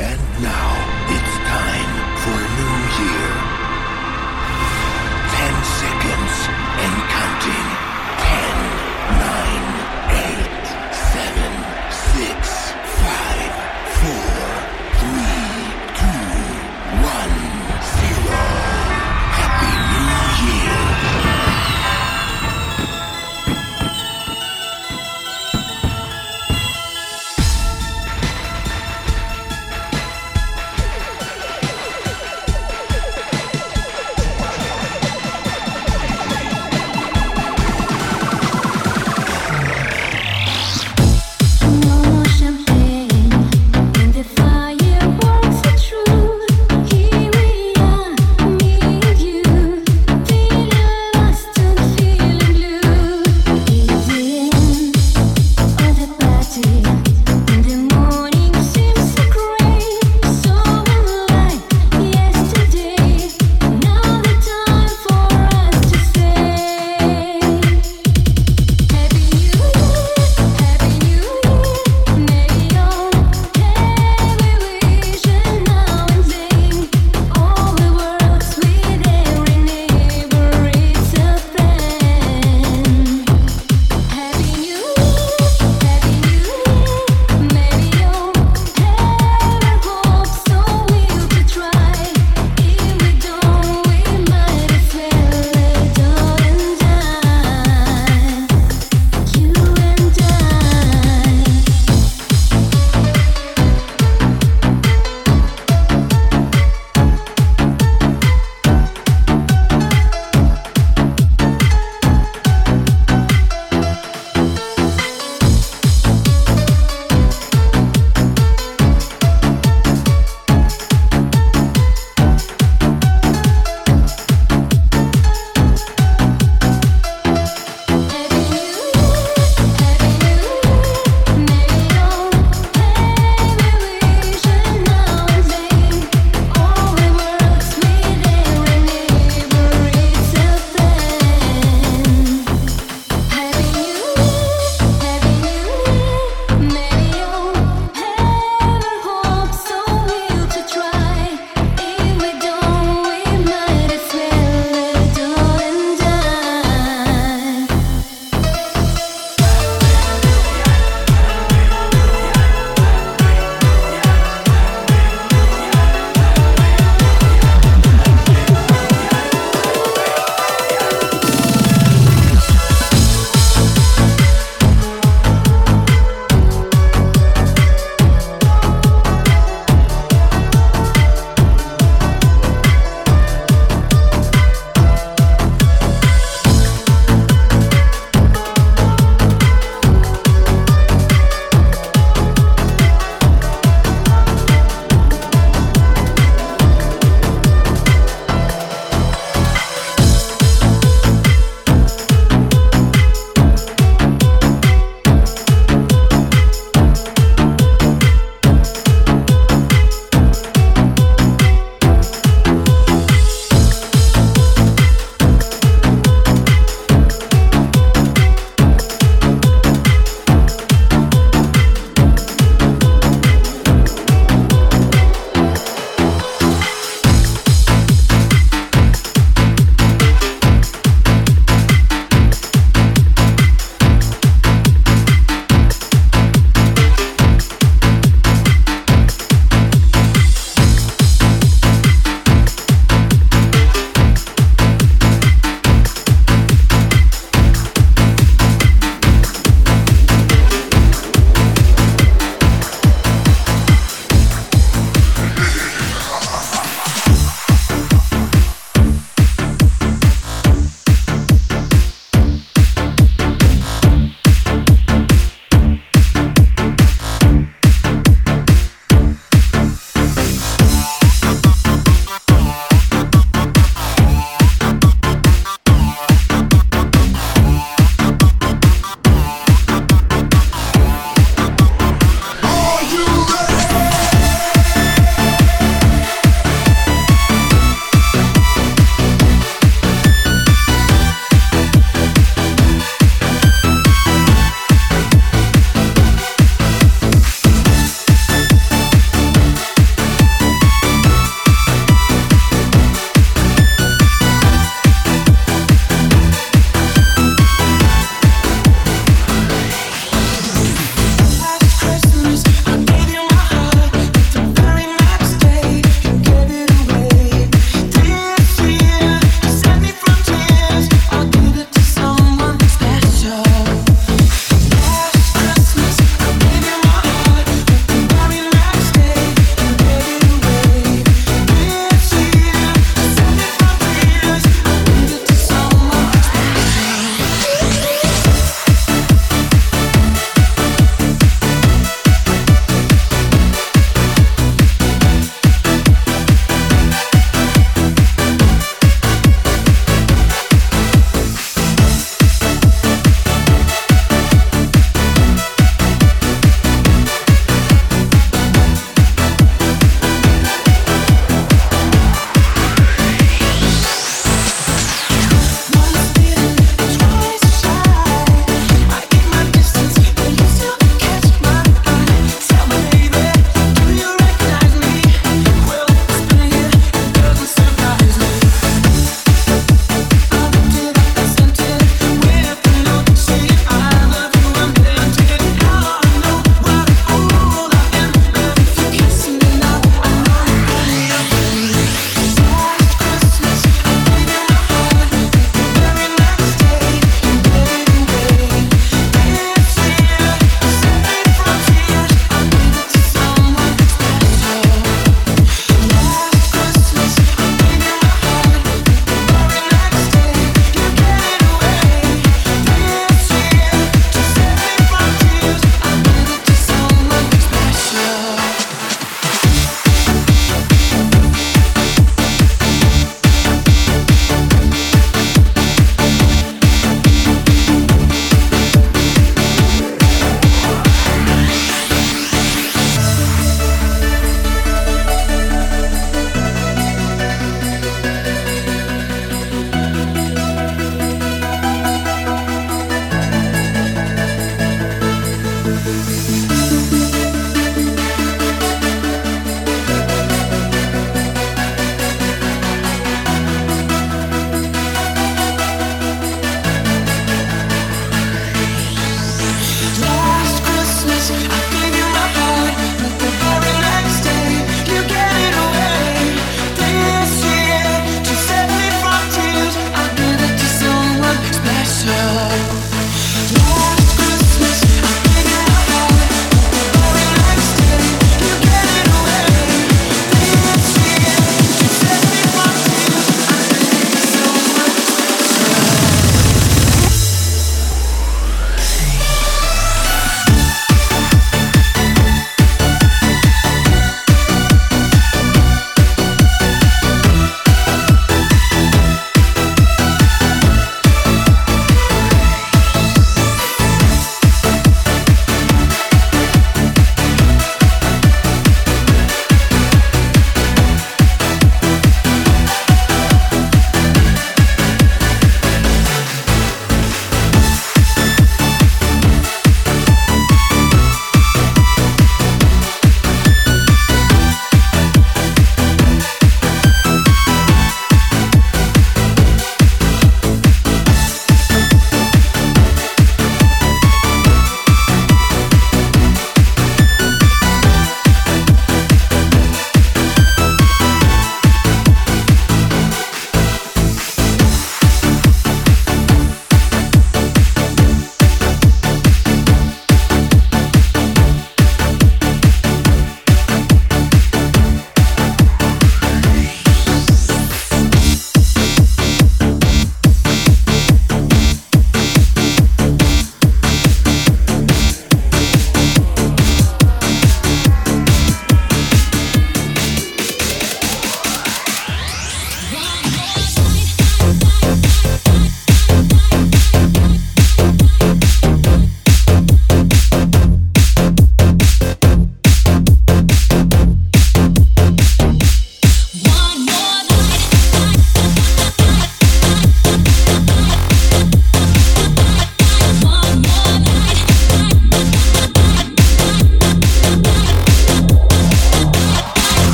And now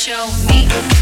show me.